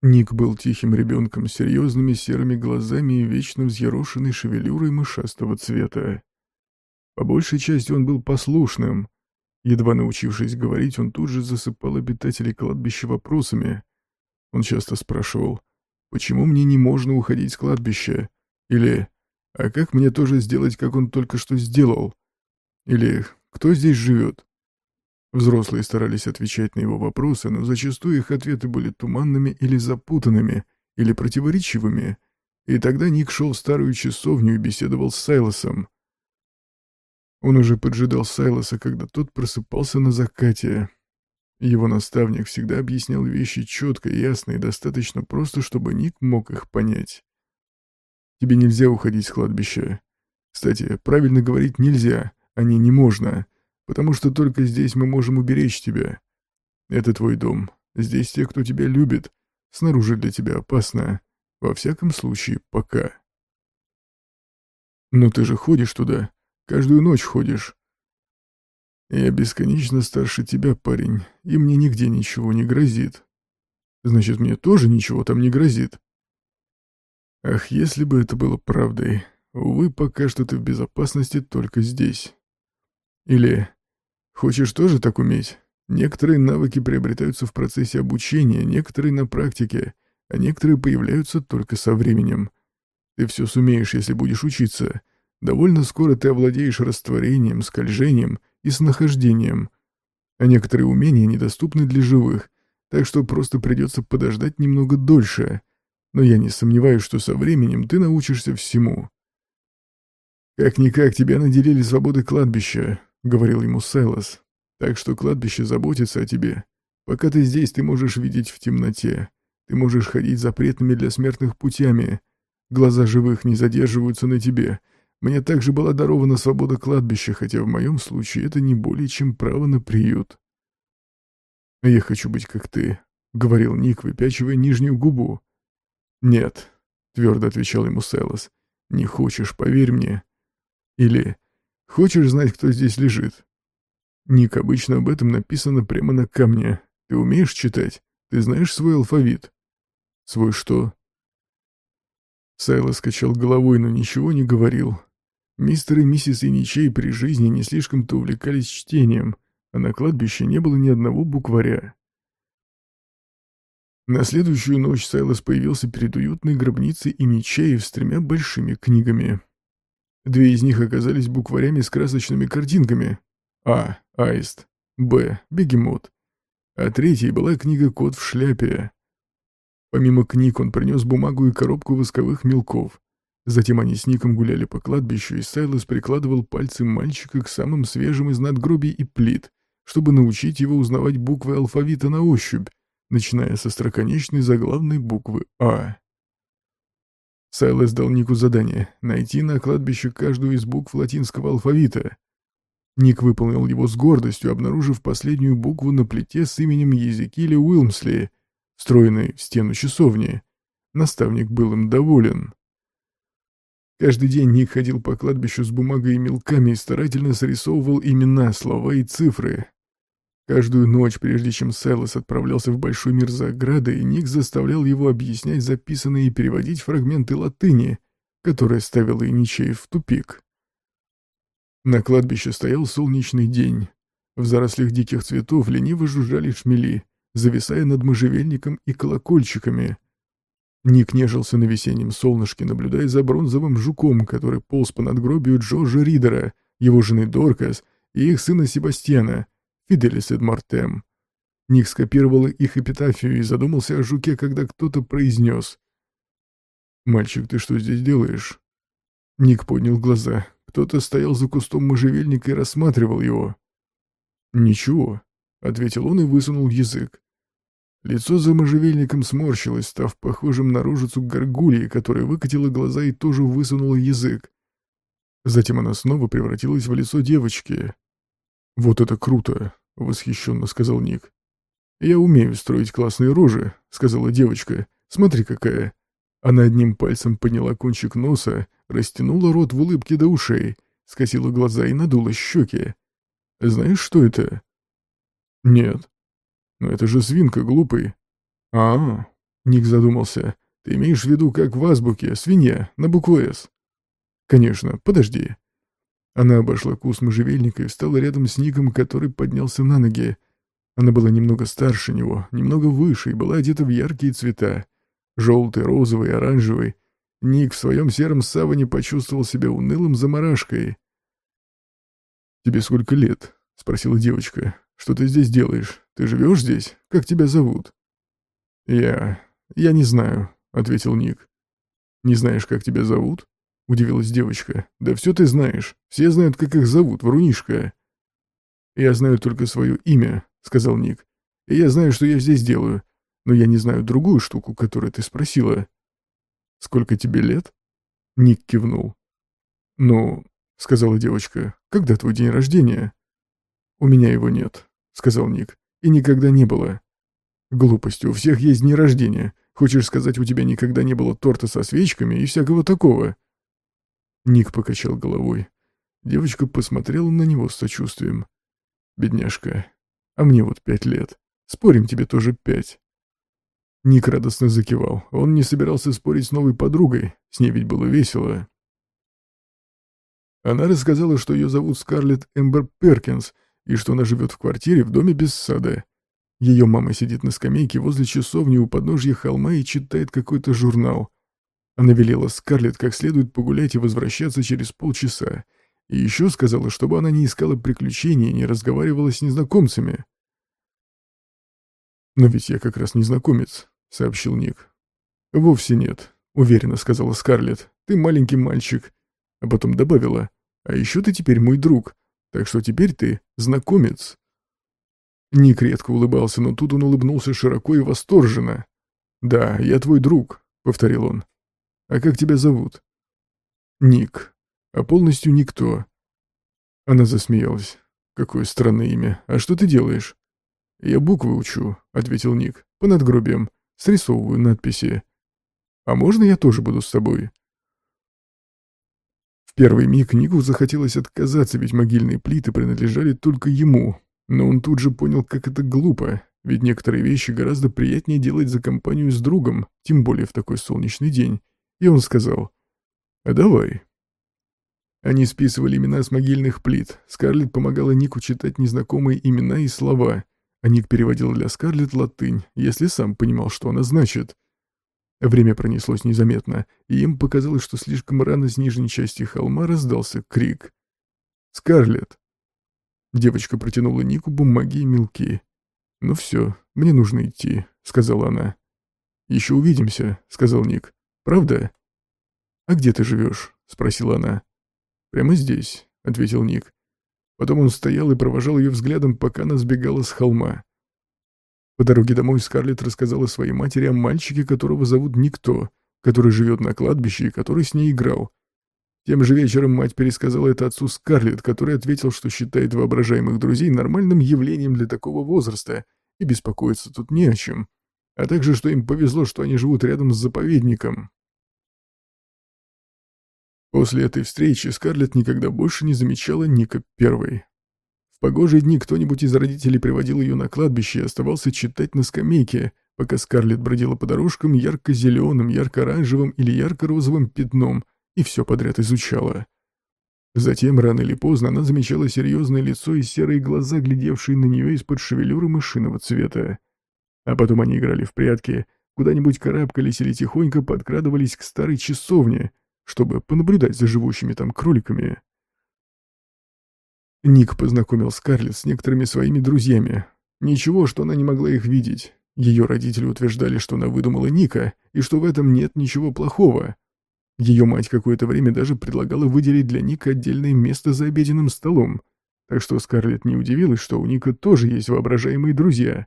Ник был тихим ребенком с серьезными серыми глазами и вечно взъерошенной шевелюрой мышастого цвета. По большей части он был послушным. Едва научившись говорить, он тут же засыпал обитателей кладбища вопросами. Он часто спрашивал, «Почему мне не можно уходить с кладбища?» Или «А как мне тоже сделать, как он только что сделал?» Или «Кто здесь живет?» Взрослые старались отвечать на его вопросы, но зачастую их ответы были туманными или запутанными, или противоречивыми, и тогда Ник шел в старую часовню и беседовал с Сайлосом. Он уже поджидал Сайлоса, когда тот просыпался на закате. Его наставник всегда объяснял вещи четко, ясно и достаточно просто, чтобы Ник мог их понять. «Тебе нельзя уходить с кладбища. Кстати, правильно говорить «нельзя», а не «не можно» потому что только здесь мы можем уберечь тебя. Это твой дом. Здесь те, кто тебя любит. Снаружи для тебя опасно. Во всяком случае, пока. Но ты же ходишь туда. Каждую ночь ходишь. Я бесконечно старше тебя, парень, и мне нигде ничего не грозит. Значит, мне тоже ничего там не грозит. Ах, если бы это было правдой. Увы, пока что ты в безопасности только здесь. Или Хочешь тоже так уметь? Некоторые навыки приобретаются в процессе обучения, некоторые на практике, а некоторые появляются только со временем. Ты все сумеешь, если будешь учиться. Довольно скоро ты овладеешь растворением, скольжением и снахождением. А некоторые умения недоступны для живых, так что просто придется подождать немного дольше. Но я не сомневаюсь, что со временем ты научишься всему. Как-никак тебя наделили свободы кладбища, — говорил ему Селос. «Так что кладбище заботится о тебе. Пока ты здесь, ты можешь видеть в темноте. Ты можешь ходить запретными для смертных путями. Глаза живых не задерживаются на тебе. Мне также была дарована свобода кладбища, хотя в моем случае это не более чем право на приют». «Я хочу быть как ты», — говорил Ник, выпячивая нижнюю губу. «Нет», — твердо отвечал ему Селос. «Не хочешь, поверь мне». Или Хочешь знать, кто здесь лежит? Ник, обычно об этом написано прямо на камне. Ты умеешь читать? Ты знаешь свой алфавит? Свой что? Сайло скачал головой, но ничего не говорил. Мистер и миссис Иничей при жизни не слишком-то увлекались чтением, а на кладбище не было ни одного букваря. На следующую ночь Сайлос появился перед уютной гробницей Иничеев с тремя большими книгами. Две из них оказались букварями с красочными картинками. А. Аист. Б. Бегемот. А третьей была книга «Кот в шляпе». Помимо книг он принес бумагу и коробку восковых мелков. Затем они с Ником гуляли по кладбищу, и Сайлос прикладывал пальцы мальчика к самым свежим из надгробий и плит, чтобы научить его узнавать буквы алфавита на ощупь, начиная со строконечной заглавной буквы «А». Сайлес дал Нику задание — найти на кладбище каждую из букв латинского алфавита. Ник выполнил его с гордостью, обнаружив последнюю букву на плите с именем Езекиля Уилмсли, встроенной в стену часовни. Наставник был им доволен. Каждый день Ник ходил по кладбищу с бумагой и мелками и старательно срисовывал имена, слова и цифры. Каждую ночь, прежде чем Сайлос отправлялся в большой мир за оградой, Ник заставлял его объяснять записанные и переводить фрагменты латыни, которые ставила Иничеев в тупик. На кладбище стоял солнечный день. В зарослях диких цветов лениво жужжали шмели, зависая над можжевельником и колокольчиками. Ник нежился на весеннем солнышке, наблюдая за бронзовым жуком, который полз по надгробию Джорджа Ридера, его жены Доркас и их сына Себастьяна — Фиделис Эдмартем. Ник скопировал их эпитафию и задумался о жуке, когда кто-то произнес. «Мальчик, ты что здесь делаешь?» Ник поднял глаза. Кто-то стоял за кустом можжевельника и рассматривал его. «Ничего», — ответил он и высунул язык. Лицо за можжевельником сморщилось, став похожим на рожицу горгульи, которая выкатила глаза и тоже высунула язык. Затем она снова превратилась в лицо девочки. «Вот это круто!» — восхищенно сказал Ник. «Я умею строить классные рожи», — сказала девочка. «Смотри, какая». Она одним пальцем подняла кончик носа, растянула рот в улыбке до ушей, скосила глаза и надула щеки. «Знаешь, что это?» «Нет». «Но это же свинка, глупый». «А, -а, -а. Ник задумался. «Ты имеешь в виду, как в азбуке, свинья, на букву «С»?» «Конечно, подожди». Она обошла куст можжевельника и встала рядом с Ником, который поднялся на ноги. Она была немного старше него, немного выше и была одета в яркие цвета. Желтый, розовый, оранжевый. Ник в своем сером саване почувствовал себя унылым заморашкой. «Тебе сколько лет?» — спросила девочка. «Что ты здесь делаешь? Ты живешь здесь? Как тебя зовут?» «Я... я не знаю», — ответил Ник. «Не знаешь, как тебя зовут?» — удивилась девочка. «Да все ты знаешь. Все знают, как их зовут, врунишка». «Я знаю только свое имя», — сказал Ник. «И я знаю, что я здесь делаю. Но я не знаю другую штуку, которую ты спросила». «Сколько тебе лет?» Ник кивнул. «Ну, — сказала девочка, — когда твой день рождения?» «У меня его нет», — сказал Ник. «И никогда не было». «Глупость, у всех есть дни рождения. Хочешь сказать, у тебя никогда не было торта со свечками и всякого такого?» Ник покачал головой. Девочка посмотрела на него с сочувствием. «Бедняжка, а мне вот пять лет. Спорим, тебе тоже пять». Ник радостно закивал. Он не собирался спорить с новой подругой, с ней ведь было весело. Она рассказала, что ее зовут Скарлетт Эмбер Перкинс, и что она живет в квартире в доме без сада. Ее мама сидит на скамейке возле часовни у подножья холма и читает какой-то журнал. Она велела Скарлетт как следует погулять и возвращаться через полчаса. И еще сказала, чтобы она не искала приключений и не разговаривала с незнакомцами. «Но ведь я как раз незнакомец», — сообщил Ник. «Вовсе нет», — уверенно сказала Скарлетт. «Ты маленький мальчик». А потом добавила. «А еще ты теперь мой друг. Так что теперь ты знакомец». Ник редко улыбался, но тут он улыбнулся широко и восторженно. «Да, я твой друг», — повторил он. «А как тебя зовут?» «Ник. А полностью никто». Она засмеялась. «Какое странное имя. А что ты делаешь?» «Я буквы учу», — ответил Ник. «По надгробиям. Срисовываю надписи». «А можно я тоже буду с тобой?» первый миг Нику захотелось отказаться, ведь могильные плиты принадлежали только ему. Но он тут же понял, как это глупо, ведь некоторые вещи гораздо приятнее делать за компанию с другом, тем более в такой солнечный день. И он сказал, «А давай». Они списывали имена с могильных плит. Скарлетт помогала Нику читать незнакомые имена и слова, а Ник переводил для Скарлетт латынь, если сам понимал, что она значит. Время пронеслось незаметно, и им показалось, что слишком рано с нижней части холма раздался крик. «Скарлетт!» Девочка протянула Нику бумаги и мелки. «Ну все, мне нужно идти», — сказала она. «Еще увидимся», — сказал Ник. «Правда?» «А где ты живешь?» — спросила она. «Прямо здесь», — ответил Ник. Потом он стоял и провожал ее взглядом, пока она сбегала с холма. По дороге домой Скарлетт рассказала своей матери о мальчике, которого зовут Никто, который живет на кладбище и который с ней играл. Тем же вечером мать пересказала это отцу Скарлетт, который ответил, что считает воображаемых друзей нормальным явлением для такого возраста и беспокоиться тут не о чем, а также, что им повезло, что они живут рядом с заповедником. После этой встречи Скарлетт никогда больше не замечала Ника первой. В погожие дни кто-нибудь из родителей приводил ее на кладбище и оставался читать на скамейке, пока Скарлетт бродила по дорожкам ярко-зеленым, ярко-оранжевым или ярко-розовым пятном и все подряд изучала. Затем, рано или поздно, она замечала серьезное лицо и серые глаза, глядевшие на нее из-под шевелюры мышиного цвета. А потом они играли в прятки, куда-нибудь карабкались или тихонько подкрадывались к старой часовне, чтобы понаблюдать за живущими там кроликами. Ник познакомил Скарлетт с некоторыми своими друзьями. Ничего, что она не могла их видеть. Ее родители утверждали, что она выдумала Ника, и что в этом нет ничего плохого. Ее мать какое-то время даже предлагала выделить для Ника отдельное место за обеденным столом, так что Скарлетт не удивилась, что у Ника тоже есть воображаемые друзья.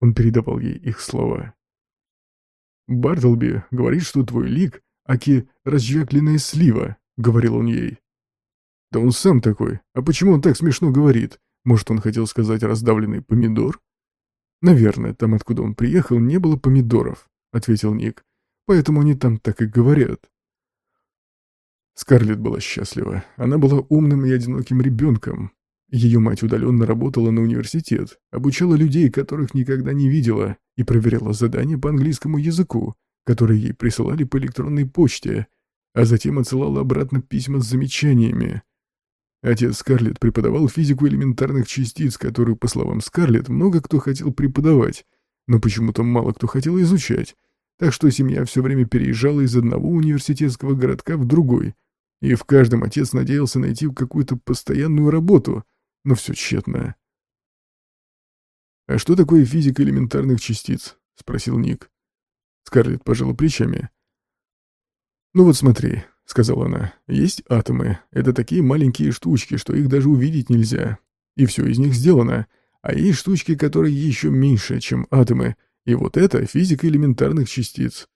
Он передавал ей их слова. «Бартлби говорит, что твой лик, аки разжвякленная слива», — говорил он ей. Да он сам такой. А почему он так смешно говорит? Может, он хотел сказать раздавленный помидор? Наверное, там, откуда он приехал, не было помидоров, ответил Ник. Поэтому они там так и говорят. Скарлетт была счастлива. Она была умным и одиноким ребенком. Ее мать удаленно работала на университет, обучала людей, которых никогда не видела, и проверяла задания по английскому языку, которые ей присылали по электронной почте, а затем отсылала обратно письма с замечаниями. Отец Скарлетт преподавал физику элементарных частиц, которую, по словам Скарлетт, много кто хотел преподавать, но почему-то мало кто хотел изучать, так что семья все время переезжала из одного университетского городка в другой, и в каждом отец надеялся найти какую-то постоянную работу, но все тщетно. «А что такое физика элементарных частиц?» — спросил Ник. Скарлетт пожала плечами. «Ну вот смотри», — сказала она, — «есть атомы. Это такие маленькие штучки, что их даже увидеть нельзя. И все из них сделано. А есть штучки, которые еще меньше, чем атомы. И вот это физика элементарных частиц».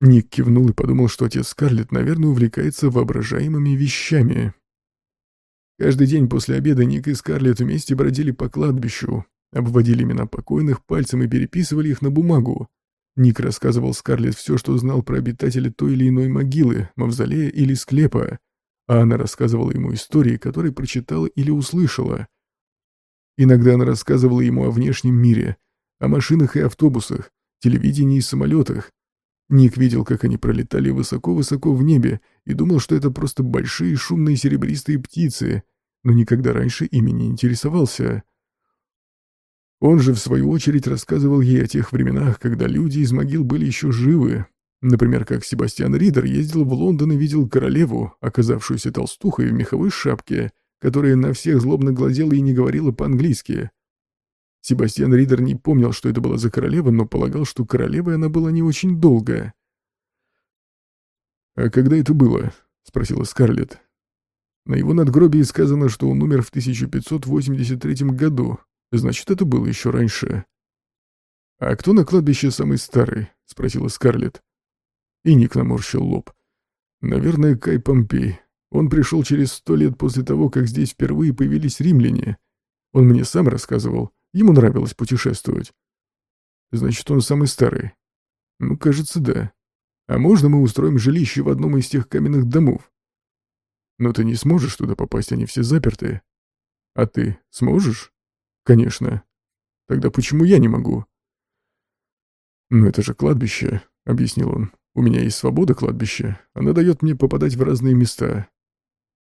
Ник кивнул и подумал, что отец Скарлетт, наверное, увлекается воображаемыми вещами. Каждый день после обеда Ник и Скарлетт вместе бродили по кладбищу, обводили имена покойных пальцем и переписывали их на бумагу. Ник рассказывал Скарлетт все, что знал про обитателя той или иной могилы, мавзолея или склепа, а она рассказывала ему истории, которые прочитала или услышала. Иногда она рассказывала ему о внешнем мире, о машинах и автобусах, телевидении и самолетах. Ник видел, как они пролетали высоко-высоко в небе и думал, что это просто большие шумные серебристые птицы, но никогда раньше ими не интересовался. Он же, в свою очередь, рассказывал ей о тех временах, когда люди из могил были еще живы. Например, как Себастьян Ридер ездил в Лондон и видел королеву, оказавшуюся толстухой в меховой шапке, которая на всех злобно глазела и не говорила по-английски. Себастьян Ридер не помнил, что это была за королева, но полагал, что королевой она была не очень долго. «А когда это было?» — спросила Скарлетт. На его надгробии сказано, что он умер в 1583 году, Значит, это было еще раньше. «А кто на кладбище самый старый?» — спросила Скарлетт. И Ник наморщил лоб. «Наверное, Кай Помпей. Он пришел через сто лет после того, как здесь впервые появились римляне. Он мне сам рассказывал. Ему нравилось путешествовать. Значит, он самый старый. Ну, кажется, да. А можно мы устроим жилище в одном из тех каменных домов? Но ты не сможешь туда попасть, они все заперты. А ты сможешь? «Конечно. Тогда почему я не могу?» «Ну это же кладбище», — объяснил он. «У меня есть свобода кладбища. Она дает мне попадать в разные места.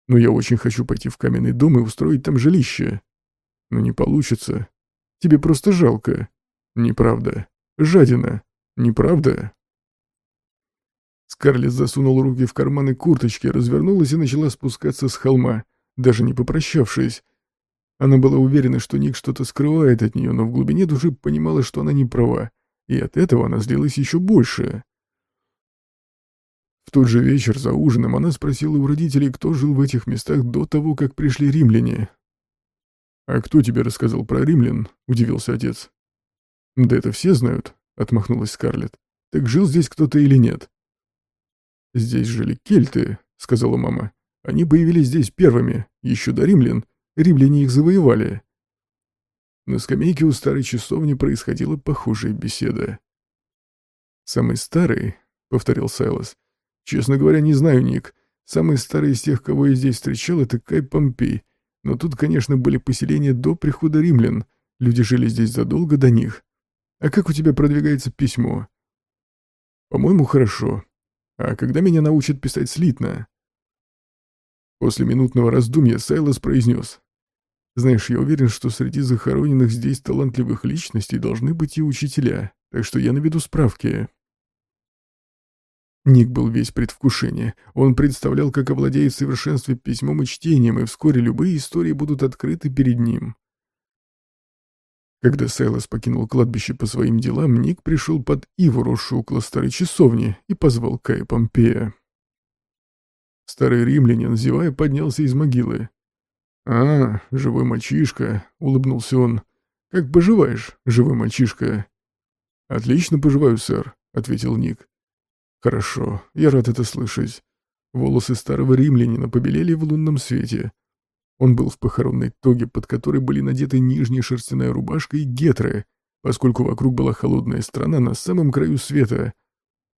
Но я очень хочу пойти в каменный дом и устроить там жилище. Но не получится. Тебе просто жалко. Неправда. Жадина. Неправда?» Скарлетт засунул руки в карманы курточки, развернулась и начала спускаться с холма, даже не попрощавшись, она была уверена, что Ник что-то скрывает от нее, но в глубине души понимала, что она не права, и от этого она злилась еще больше. В тот же вечер за ужином она спросила у родителей, кто жил в этих местах до того, как пришли римляне. «А кто тебе рассказал про римлян?» — удивился отец. «Да это все знают», — отмахнулась Скарлетт. «Так жил здесь кто-то или нет?» «Здесь жили кельты», — сказала мама. «Они появились здесь первыми, еще до римлян, Римляне их завоевали. На скамейке у старой часовни происходила похожая беседа. «Самый старый?» — повторил Сайлос. «Честно говоря, не знаю, Ник. Самый старый из тех, кого я здесь встречал, это Кай Помпей. Но тут, конечно, были поселения до прихода римлян. Люди жили здесь задолго до них. А как у тебя продвигается письмо?» «По-моему, хорошо. А когда меня научат писать слитно?» После минутного раздумья Сайлос произнес. Знаешь, я уверен, что среди захороненных здесь талантливых личностей должны быть и учителя, так что я наведу справки. Ник был весь предвкушение. Он представлял, как овладеет в совершенстве письмом и чтением, и вскоре любые истории будут открыты перед ним. Когда Сайлос покинул кладбище по своим делам, Ник пришел под Иву, росшую около старой часовни, и позвал Кая Помпея. Старый римлянин, зевая, поднялся из могилы. «А, живой мальчишка», — улыбнулся он. «Как поживаешь, живой мальчишка?» «Отлично поживаю, сэр», — ответил Ник. «Хорошо, я рад это слышать». Волосы старого римлянина побелели в лунном свете. Он был в похоронной тоге, под которой были надеты нижняя шерстяная рубашка и гетры, поскольку вокруг была холодная страна на самом краю света.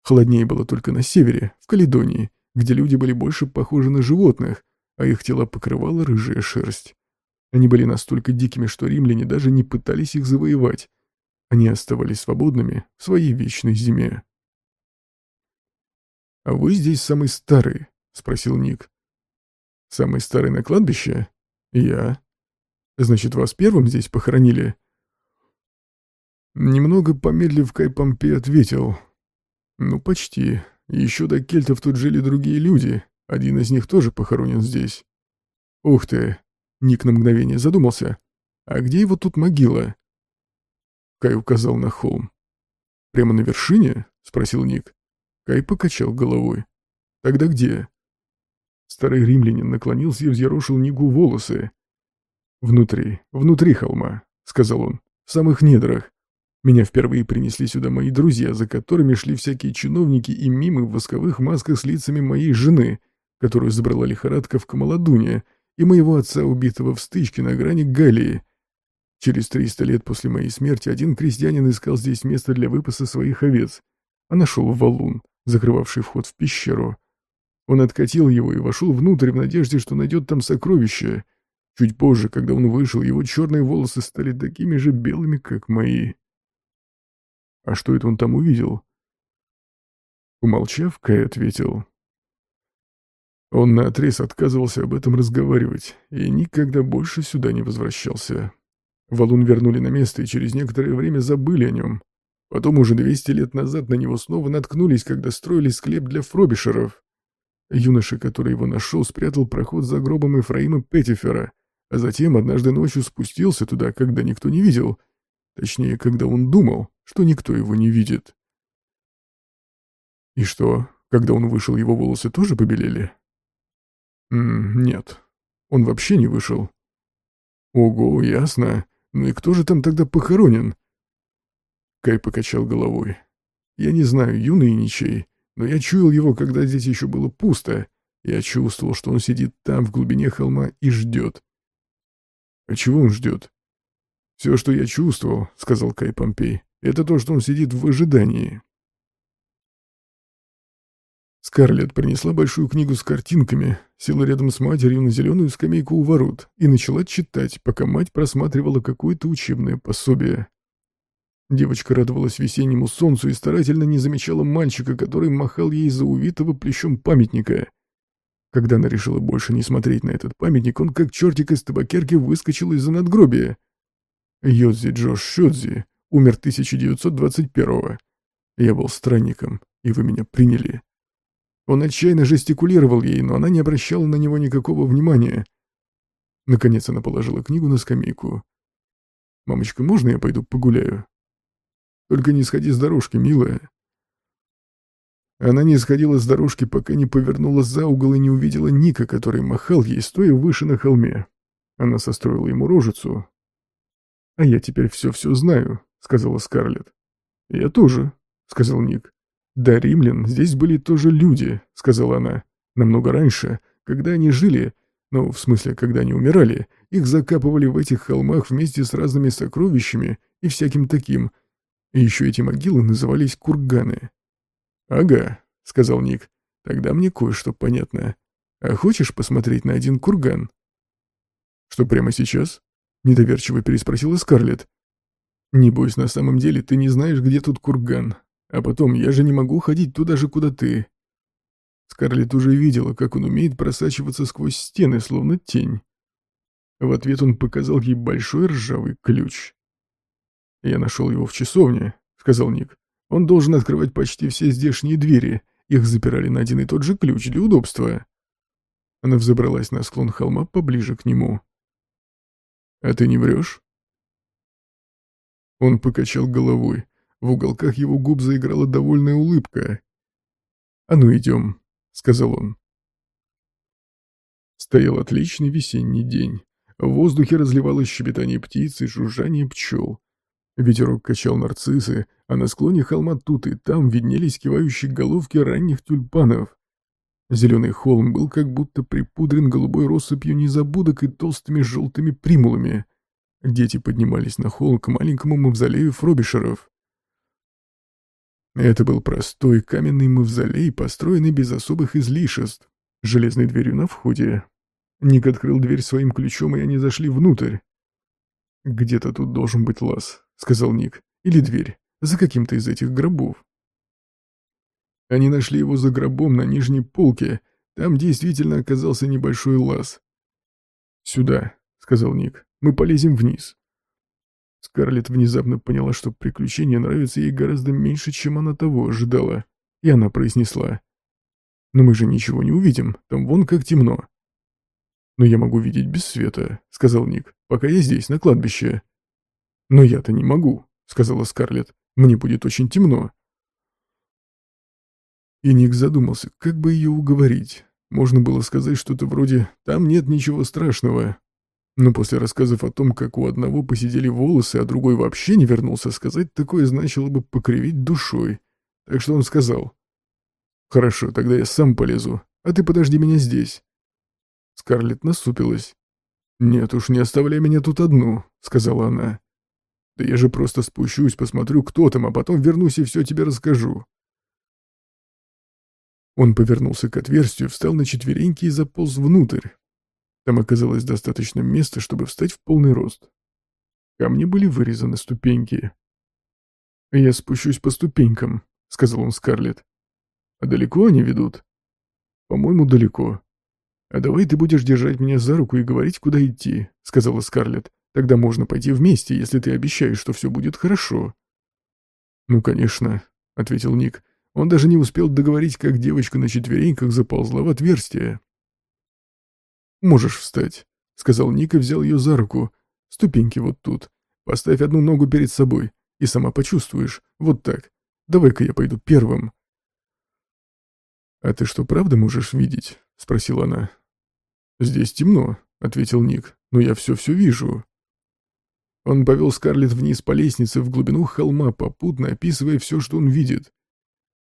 Холоднее было только на севере, в Каледонии, где люди были больше похожи на животных, а их тела покрывала рыжая шерсть. Они были настолько дикими, что римляне даже не пытались их завоевать. Они оставались свободными в своей вечной зиме. «А вы здесь самый старый?» — спросил Ник. «Самый старый на кладбище?» «Я». «Значит, вас первым здесь похоронили?» Немного помедлив, Кай Помпей ответил. «Ну, почти. Еще до кельтов тут жили другие люди. Один из них тоже похоронен здесь». «Ух ты!» Ник на мгновение задумался. «А где его тут могила?» Кай указал на холм. «Прямо на вершине?» — спросил Ник. Кай покачал головой. «Тогда где?» Старый римлянин наклонился и взъерошил Нику волосы. «Внутри, внутри холма», — сказал он, — «в самых недрах. Меня впервые принесли сюда мои друзья, за которыми шли всякие чиновники и мимы в восковых масках с лицами моей жены, которую забрала лихорадка в Камаладуне, и моего отца, убитого в стычке на грани Галлии. Через триста лет после моей смерти один крестьянин искал здесь место для выпаса своих овец, а нашел валун, закрывавший вход в пещеру. Он откатил его и вошел внутрь в надежде, что найдет там сокровища. Чуть позже, когда он вышел, его черные волосы стали такими же белыми, как мои. А что это он там увидел? Умолчав, Кай ответил. Он наотрез отказывался об этом разговаривать и никогда больше сюда не возвращался. Валун вернули на место и через некоторое время забыли о нем. Потом уже 200 лет назад на него снова наткнулись, когда строили склеп для фробишеров. Юноша, который его нашел, спрятал проход за гробом Ефраима Петтифера, а затем однажды ночью спустился туда, когда никто не видел. Точнее, когда он думал, что никто его не видит. И что, когда он вышел, его волосы тоже побелели? Нет, он вообще не вышел. Ого, ясно. Ну и кто же там тогда похоронен? Кай покачал головой. Я не знаю, юный ничей, но я чуял его, когда здесь еще было пусто. Я чувствовал, что он сидит там, в глубине холма, и ждет. А чего он ждет? Все, что я чувствовал, — сказал Кай Помпей, это то, что он сидит в ожидании. Скарлетт принесла большую книгу с картинками, села рядом с матерью на зеленую скамейку у ворот и начала читать, пока мать просматривала какое-то учебное пособие. Девочка радовалась весеннему солнцу и старательно не замечала мальчика, который махал ей за увитого плещом памятника. Когда она решила больше не смотреть на этот памятник, он как чертик из табакерки выскочил из-за надгробия. Йодзи Джош Шодзи умер 1921-го. Я был странником, и вы меня приняли. Он отчаянно жестикулировал ей, но она не обращала на него никакого внимания. Наконец она положила книгу на скамейку. «Мамочка, можно я пойду погуляю?» «Только не сходи с дорожки, милая». Она не сходила с дорожки, пока не повернула за угол и не увидела Ника, который махал ей, стоя выше на холме. Она состроила ему рожицу. «А я теперь все-все знаю», — сказала Скарлетт. «Я тоже», — сказал Ник. «Да, римлян, здесь были тоже люди», — сказала она. «Намного раньше, когда они жили, ну, в смысле, когда они умирали, их закапывали в этих холмах вместе с разными сокровищами и всяким таким. И еще эти могилы назывались курганы». «Ага», — сказал Ник. «Тогда мне кое-что понятно. А хочешь посмотреть на один курган?» «Что, прямо сейчас?» — недоверчиво переспросила Скарлетт. «Небось, на самом деле ты не знаешь, где тут курган. А потом, я же не могу ходить туда же, куда ты». Скарлетт уже видела, как он умеет просачиваться сквозь стены, словно тень. В ответ он показал ей большой ржавый ключ. «Я нашел его в часовне», — сказал Ник. «Он должен открывать почти все здешние двери. Их запирали на один и тот же ключ для удобства». Она взобралась на склон холма поближе к нему. «А ты не врешь?» Он покачал головой. В уголках его губ заиграла довольная улыбка. «А ну идем», — сказал он. Стоял отличный весенний день. В воздухе разливалось щебетание птиц и жужжание пчел. Ветерок качал нарциссы, а на склоне холма тут и там виднелись кивающие головки ранних тюльпанов. Зеленый холм был как будто припудрен голубой россыпью незабудок и толстыми желтыми примулами. Дети поднимались на холм к маленькому мавзолею Фробишеров. Это был простой каменный мавзолей, построенный без особых излишеств, с железной дверью на входе. Ник открыл дверь своим ключом, и они зашли внутрь. «Где-то тут должен быть лаз», — сказал Ник. «Или дверь. За каким-то из этих гробов». Они нашли его за гробом на нижней полке. Там действительно оказался небольшой лаз. «Сюда», — сказал Ник. «Мы полезем вниз». Скарлетт внезапно поняла, что приключение нравится ей гораздо меньше, чем она того ожидала. И она произнесла. «Но мы же ничего не увидим, там вон как темно». «Но я могу видеть без света», — сказал Ник, — «пока я здесь, на кладбище». «Но я-то не могу», — сказала Скарлетт. «Мне будет очень темно». И Ник задумался, как бы ее уговорить. Можно было сказать что-то вроде «там нет ничего страшного». Но после рассказов о том, как у одного посидели волосы, а другой вообще не вернулся, сказать такое значило бы покривить душой. Так что он сказал «Хорошо, тогда я сам полезу, а ты подожди меня здесь». Скарлетт насупилась. «Нет уж, не оставляй меня тут одну», — сказала она. «Да я же просто спущусь, посмотрю, кто там, а потом вернусь и все тебе расскажу». Он повернулся к отверстию, встал на четвереньки и заполз внутрь. Там оказалось достаточно места, чтобы встать в полный рост. Камни были вырезаны ступеньки. «Я спущусь по ступенькам», — сказал он Скарлетт. «А далеко они ведут?» «По-моему, далеко». «А давай ты будешь держать меня за руку и говорить, куда идти», — сказала Скарлетт. «Тогда можно пойти вместе, если ты обещаешь, что все будет хорошо». «Ну, конечно», — ответил Ник. Он даже не успел договорить, как девочка на четвереньках заползла в отверстие. «Можешь встать», — сказал Ник и взял ее за руку. «Ступеньки вот тут. Поставь одну ногу перед собой, и сама почувствуешь. Вот так. Давай-ка я пойду первым». «А ты что, правда можешь видеть?» — спросила она. «Здесь темно», — ответил Ник, — «но я все-все вижу». Он повел Скарлетт вниз по лестнице в глубину холма, попутно описывая все, что он видит.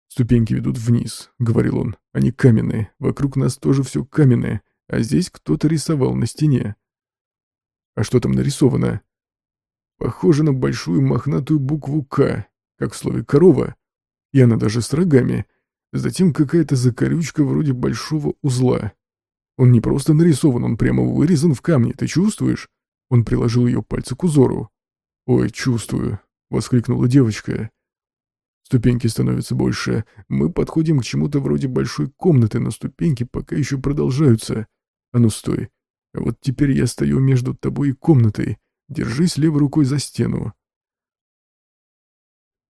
«Ступеньки ведут вниз», — говорил он. «Они каменные, вокруг нас тоже все каменное, а здесь кто-то рисовал на стене». «А что там нарисовано?» «Похоже на большую мохнатую букву «К», как в слове «корова», и она даже с рогами. Затем какая-то закорючка вроде большого узла. Он не просто нарисован, он прямо вырезан в камне, ты чувствуешь?» Он приложил ее пальцы к узору. «Ой, чувствую», — воскликнула девочка. Ступеньки становятся больше. Мы подходим к чему-то вроде большой комнаты, но ступеньки пока еще продолжаются. А ну стой. Вот теперь я стою между тобой и комнатой. Держись левой рукой за стену.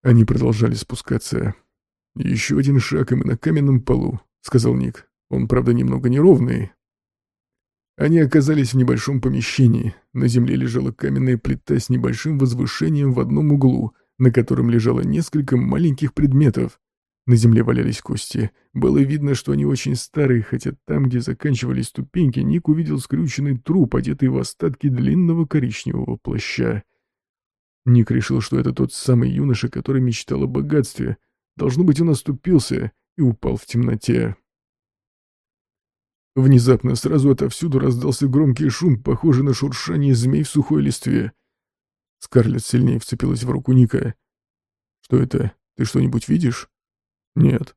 Они продолжали спускаться. «Еще один шаг, и мы на каменном полу», — сказал Ник. «Он, правда, немного неровный». Они оказались в небольшом помещении. На земле лежала каменная плита с небольшим возвышением в одном углу — на котором лежало несколько маленьких предметов. На земле валялись кости. Было видно, что они очень старые, хотя там, где заканчивались ступеньки, Ник увидел скрюченный труп, одетый в остатки длинного коричневого плаща. Ник решил, что это тот самый юноша, который мечтал о богатстве. Должно быть, он оступился и упал в темноте. Внезапно сразу отовсюду раздался громкий шум, похожий на шуршание змей в сухой листве. Скарлетт сильнее вцепилась в руку Ника. «Что это? Ты что-нибудь видишь?» «Нет».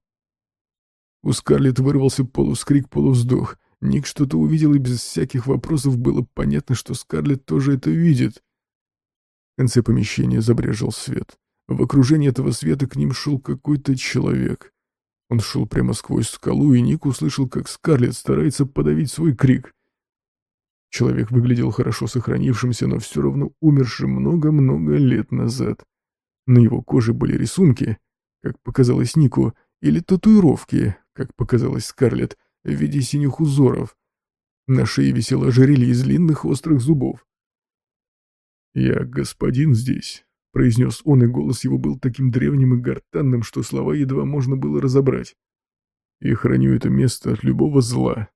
У Скарлетт вырвался полускрик-полувздох. Ник что-то увидел, и без всяких вопросов было понятно, что Скарлетт тоже это видит. В конце помещения забрежил свет. В окружении этого света к ним шел какой-то человек. Он шел прямо сквозь скалу, и Ник услышал, как Скарлетт старается подавить свой крик. Человек выглядел хорошо сохранившимся, но все равно умершим много-много лет назад. На его коже были рисунки, как показалось Нику, или татуировки, как показалось Скарлетт, в виде синих узоров. На шее висело ожерелье из длинных острых зубов. «Я господин здесь», — произнес он, и голос его был таким древним и гортанным, что слова едва можно было разобрать. «И храню это место от любого зла,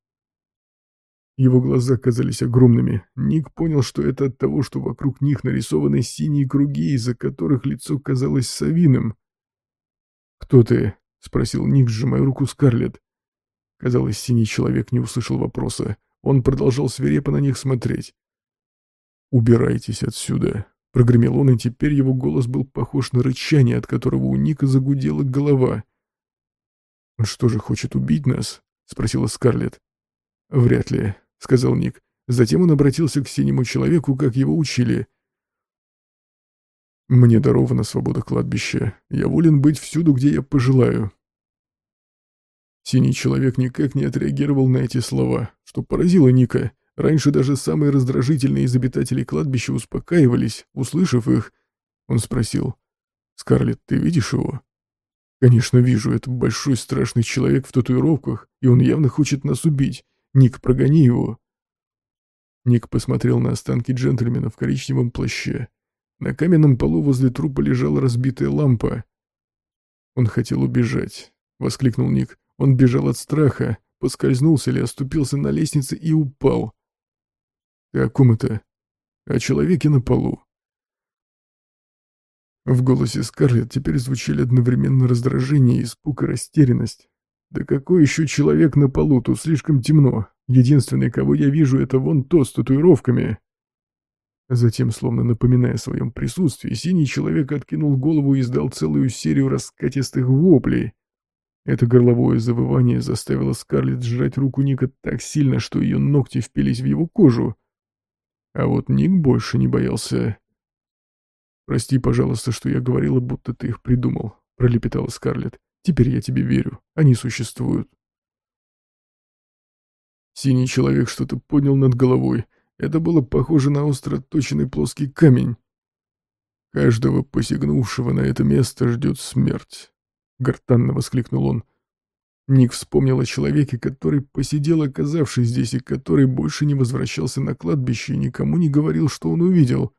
его глаза казались огромными. Ник понял, что это от того, что вокруг них нарисованы синие круги, из-за которых лицо казалось совиным. «Кто ты?» — спросил Ник, сжимая руку Скарлетт. Казалось, синий человек не услышал вопроса. Он продолжал свирепо на них смотреть. «Убирайтесь отсюда!» — прогремел он, и теперь его голос был похож на рычание, от которого у Ника загудела голова. «Он что же, хочет убить нас?» — спросила Скарлетт. «Вряд ли. — сказал Ник. Затем он обратился к синему человеку, как его учили. «Мне дарована свобода кладбища. Я волен быть всюду, где я пожелаю». Синий человек никак не отреагировал на эти слова, что поразило Ника. Раньше даже самые раздражительные из обитателей кладбища успокаивались, услышав их. Он спросил, «Скарлетт, ты видишь его?» «Конечно, вижу. Это большой страшный человек в татуировках, и он явно хочет нас убить. Ник, прогони его». Ник посмотрел на останки джентльмена в коричневом плаще. На каменном полу возле трупа лежала разбитая лампа. «Он хотел убежать», — воскликнул Ник. «Он бежал от страха, поскользнулся или оступился на лестнице и упал». «Ты о ком это?» «О человеке на полу». В голосе Скарлетт теперь звучали одновременно раздражение, испуг и растерянность. «Да какой еще человек на полу? Тут слишком темно. Единственный, кого я вижу, это вон тот с татуировками». Затем, словно напоминая о своем присутствии, синий человек откинул голову и издал целую серию раскатистых воплей. Это горловое завывание заставило Скарлетт сжать руку Ника так сильно, что ее ногти впились в его кожу. А вот Ник больше не боялся. «Прости, пожалуйста, что я говорила, будто ты их придумал», — пролепетала Скарлетт. «Теперь я тебе верю. Они существуют». Синий человек что-то поднял над головой. Это было похоже на остро точенный плоский камень. «Каждого посягнувшего на это место ждет смерть», — гортанно воскликнул он. Ник вспомнил о человеке, который посидел, оказавшись здесь, и который больше не возвращался на кладбище и никому не говорил, что он увидел.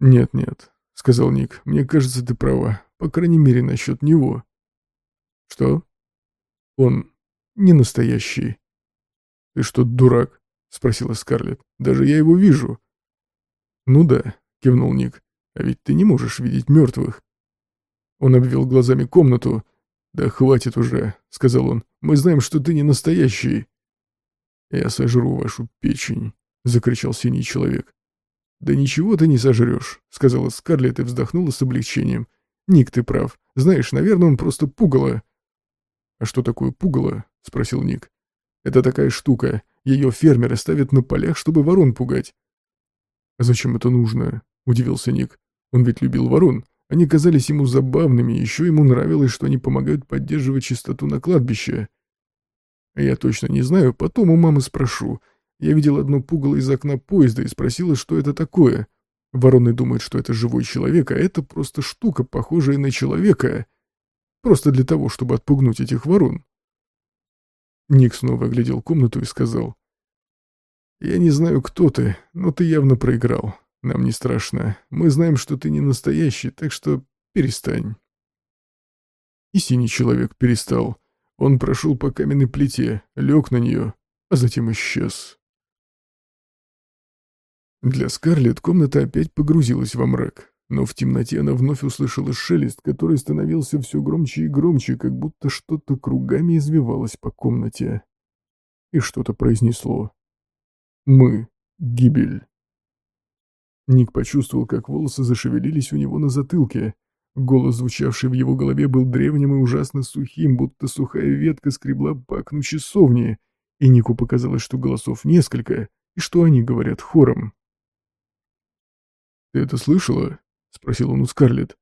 «Нет-нет», — сказал Ник, — «мне кажется, ты права, по крайней мере, насчет него». «Что?» «Он не настоящий». «Ты что, дурак?» — спросила Скарлетт. «Даже я его вижу». «Ну да», — кивнул Ник, — «а ведь ты не можешь видеть мертвых». Он обвел глазами комнату. «Да хватит уже», — сказал он, — «мы знаем, что ты не настоящий». «Я сожру вашу печень», — закричал синий человек. «Да ничего ты не сожрешь», — сказала Скарлетт и вздохнула с облегчением. «Ник, ты прав. Знаешь, наверное, он просто пугало». «А что такое пугало?» — спросил Ник. «Это такая штука. Ее фермеры ставят на полях, чтобы ворон пугать». «А зачем это нужно?» — удивился Ник. «Он ведь любил ворон. Они казались ему забавными, еще ему нравилось, что они помогают поддерживать чистоту на кладбище». «Я точно не знаю, потом у мамы спрошу. Я видел одно пугало из окна поезда и спросила, что это такое. Вороны думают, что это живой человек, а это просто штука, похожая на человека. Просто для того, чтобы отпугнуть этих ворон. Ник снова оглядел комнату и сказал. «Я не знаю, кто ты, но ты явно проиграл. Нам не страшно. Мы знаем, что ты не настоящий, так что перестань». И синий человек перестал. Он прошел по каменной плите, лег на нее, а затем исчез. Для Скарлетт комната опять погрузилась во мрак, но в темноте она вновь услышала шелест, который становился все громче и громче, как будто что-то кругами извивалось по комнате. И что-то произнесло. «Мы. Гибель». Ник почувствовал, как волосы зашевелились у него на затылке. Голос, звучавший в его голове, был древним и ужасно сухим, будто сухая ветка скребла по окну часовни, и Нику показалось, что голосов несколько, и что они говорят хором. «Ты это слышала?» — спросил он у Скарлетт.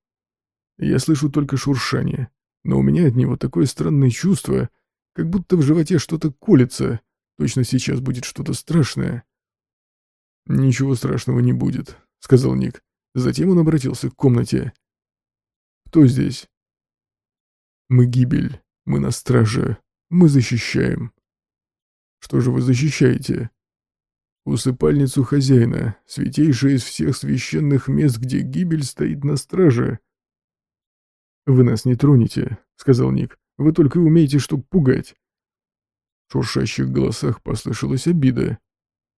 «Я слышу только шуршание, но у меня от него такое странное чувство, как будто в животе что-то колется. Точно сейчас будет что-то страшное». «Ничего страшного не будет», — сказал Ник. Затем он обратился к комнате. «Кто здесь?» «Мы гибель. Мы на страже. Мы защищаем». «Что же вы защищаете?» Усыпальницу хозяина, святейшее из всех священных мест, где гибель стоит на страже. «Вы нас не тронете», — сказал Ник. «Вы только умеете, чтоб пугать». В шуршащих голосах послышалась обида.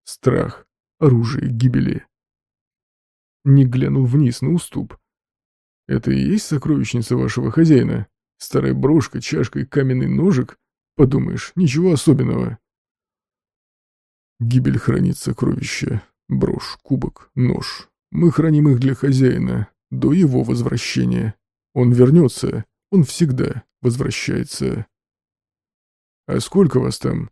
Страх. Оружие гибели. Ник глянул вниз на уступ. «Это и есть сокровищница вашего хозяина? Старая брошка, чашка и каменный ножик? Подумаешь, ничего особенного». Гибель хранит сокровища. Брошь, кубок, нож. Мы храним их для хозяина, до его возвращения. Он вернется, он всегда возвращается. А сколько вас там?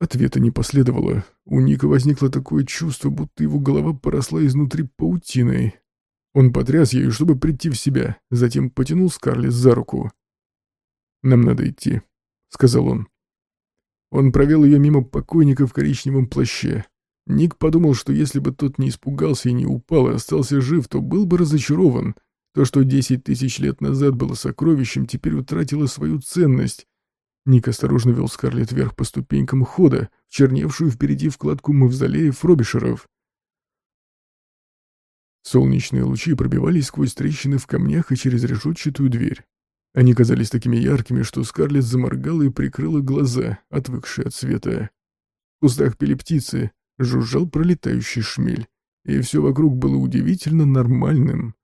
Ответа не последовало. У Ника возникло такое чувство, будто его голова поросла изнутри паутиной. Он потряс ею, чтобы прийти в себя, затем потянул Скарлетт за руку. «Нам надо идти», — сказал он. Он провел ее мимо покойника в коричневом плаще. Ник подумал, что если бы тот не испугался и не упал, и остался жив, то был бы разочарован. То, что десять тысяч лет назад было сокровищем, теперь утратило свою ценность. Ник осторожно вел Скарлетт вверх по ступенькам хода, черневшую впереди вкладку мавзолеев Фробишеров. Солнечные лучи пробивались сквозь трещины в камнях и через решетчатую дверь. Они казались такими яркими, что Скарлетт заморгала и прикрыла глаза, отвыкшие от света. В кустах пели птицы, жужжал пролетающий шмель, и все вокруг было удивительно нормальным.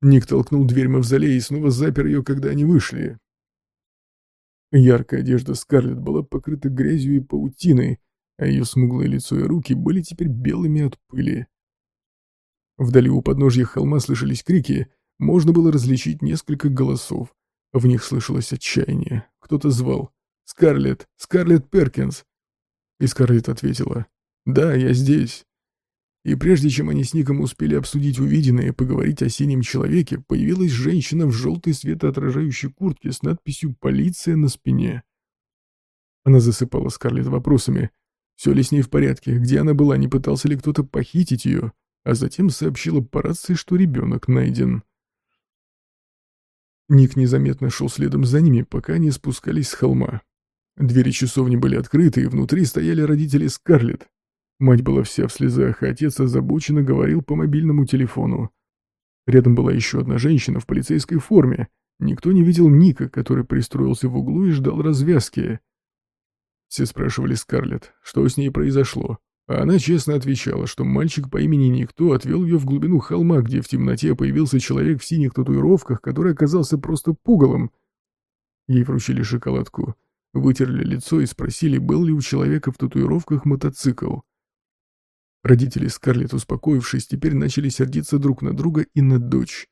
Ник толкнул дверь мавзолея и снова запер ее, когда они вышли. Яркая одежда Скарлетт была покрыта грязью и паутиной, а ее смуглое лицо и руки были теперь белыми от пыли. Вдали у подножья холма слышались крики, можно было различить несколько голосов. В них слышалось отчаяние. Кто-то звал «Скарлетт! Скарлетт Перкинс!» И Скарлетт ответила «Да, я здесь». И прежде чем они с Ником успели обсудить увиденное и поговорить о синем человеке, появилась женщина в желтой светоотражающей куртке с надписью «Полиция» на спине. Она засыпала Скарлетт вопросами. Все ли с ней в порядке, где она была, не пытался ли кто-то похитить ее, а затем сообщила по рации, что ребенок найден. Ник незаметно шел следом за ними, пока они спускались с холма. Двери часовни были открыты, и внутри стояли родители Скарлетт. Мать была вся в слезах, а отец озабоченно говорил по мобильному телефону. Рядом была еще одна женщина в полицейской форме. Никто не видел Ника, который пристроился в углу и ждал развязки. Все спрашивали Скарлетт, что с ней произошло. Она честно отвечала, что мальчик по имени Никто отвел ее в глубину холма, где в темноте появился человек в синих татуировках, который оказался просто пугалом. Ей вручили шоколадку, вытерли лицо и спросили, был ли у человека в татуировках мотоцикл. Родители Скарлетт, успокоившись, теперь начали сердиться друг на друга и на дочь.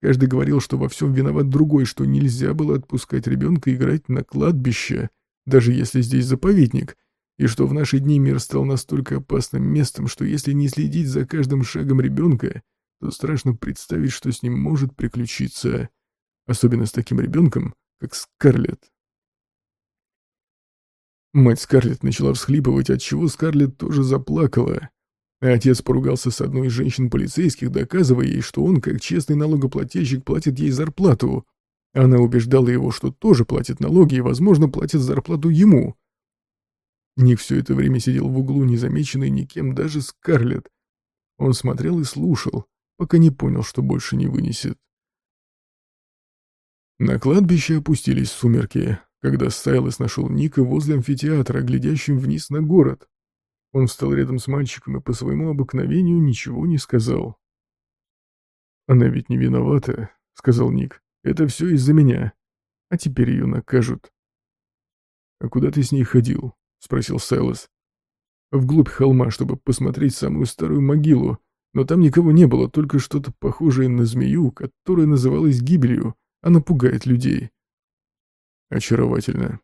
Каждый говорил, что во всем виноват другой, что нельзя было отпускать ребенка играть на кладбище, даже если здесь заповедник, и что в наши дни мир стал настолько опасным местом, что если не следить за каждым шагом ребенка, то страшно представить, что с ним может приключиться, особенно с таким ребенком, как Скарлетт. Мать Скарлетт начала всхлипывать, отчего Скарлетт тоже заплакала. А отец поругался с одной из женщин-полицейских, доказывая ей, что он, как честный налогоплательщик, платит ей зарплату. Она убеждала его, что тоже платит налоги и, возможно, платит зарплату ему. Ник все это время сидел в углу, незамеченный никем, даже Скарлетт. Он смотрел и слушал, пока не понял, что больше не вынесет. На кладбище опустились сумерки когда Сайлос нашел Ника возле амфитеатра, глядящим вниз на город. Он встал рядом с мальчиком и по своему обыкновению ничего не сказал. «Она ведь не виновата», — сказал Ник. «Это все из-за меня. А теперь ее накажут». «А куда ты с ней ходил?» — спросил Сайлос. «Вглубь холма, чтобы посмотреть самую старую могилу, но там никого не было, только что-то похожее на змею, которая называлась гибелью. Она пугает людей. Очаровательно.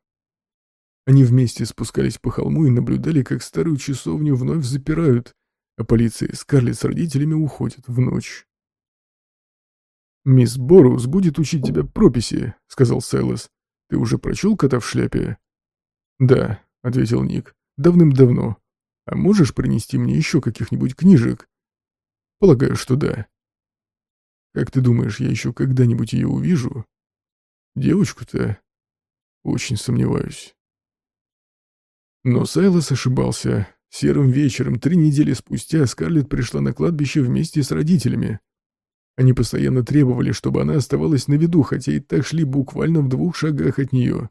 Они вместе спускались по холму и наблюдали, как старую часовню вновь запирают, а полиция и Скарлетт с родителями уходят в ночь. «Мисс Борус будет учить тебя прописи», — сказал Сайлос. «Ты уже прочел кота в шляпе?» «Да», — ответил Ник, — «давным-давно. А можешь принести мне еще каких-нибудь книжек?» «Полагаю, что да». «Как ты думаешь, я еще когда-нибудь ее увижу?» «Девочку-то?» Очень сомневаюсь. Но Сайлос ошибался. Серым вечером, три недели спустя, Скарлетт пришла на кладбище вместе с родителями. Они постоянно требовали, чтобы она оставалась на виду, хотя и так шли буквально в двух шагах от нее.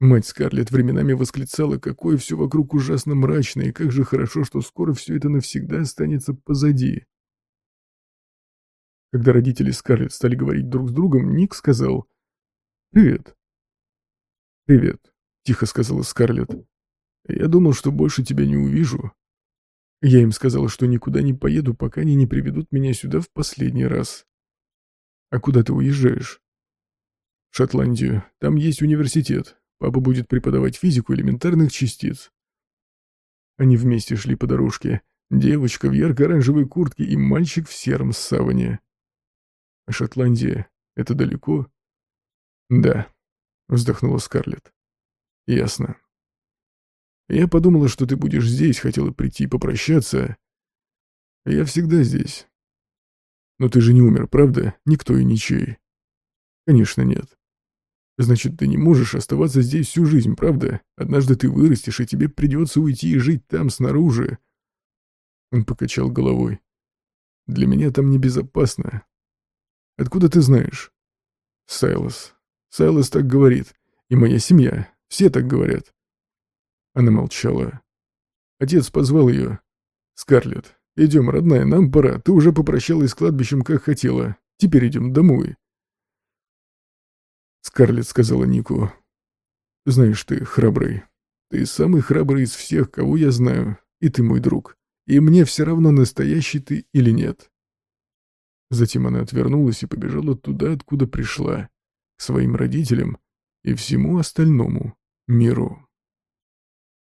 Мать Скарлетт временами восклицала, какое все вокруг ужасно мрачное, и как же хорошо, что скоро все это навсегда останется позади. Когда родители Скарлетт стали говорить друг с другом, Ник сказал «Привет, «Привет», — тихо сказала Скарлетт. «Я думал, что больше тебя не увижу. Я им сказала, что никуда не поеду, пока они не приведут меня сюда в последний раз. А куда ты уезжаешь?» «В Шотландию. Там есть университет. Папа будет преподавать физику элементарных частиц. Они вместе шли по дорожке. Девочка в ярко-оранжевой куртке и мальчик в сером саване. А Шотландия — это далеко? Да, вздохнула Скарлетт. Ясно. Я подумала, что ты будешь здесь, хотела прийти попрощаться. Я всегда здесь. Но ты же не умер, правда? Никто и ничей. Конечно, нет. Значит, ты не можешь оставаться здесь всю жизнь, правда? Однажды ты вырастешь, и тебе придется уйти и жить там, снаружи. Он покачал головой. Для меня там небезопасно. Откуда ты знаешь? Сайлос. Сайлос так говорит. И моя семья. Все так говорят. Она молчала. Отец позвал ее. «Скарлетт, идем, родная, нам пора. Ты уже попрощалась с кладбищем, как хотела. Теперь идем домой». Скарлетт сказала Нику. «Знаешь, ты храбрый. Ты самый храбрый из всех, кого я знаю, и ты мой друг. И мне все равно, настоящий ты или нет». Затем она отвернулась и побежала туда, откуда пришла, к своим родителям и всему остальному миру.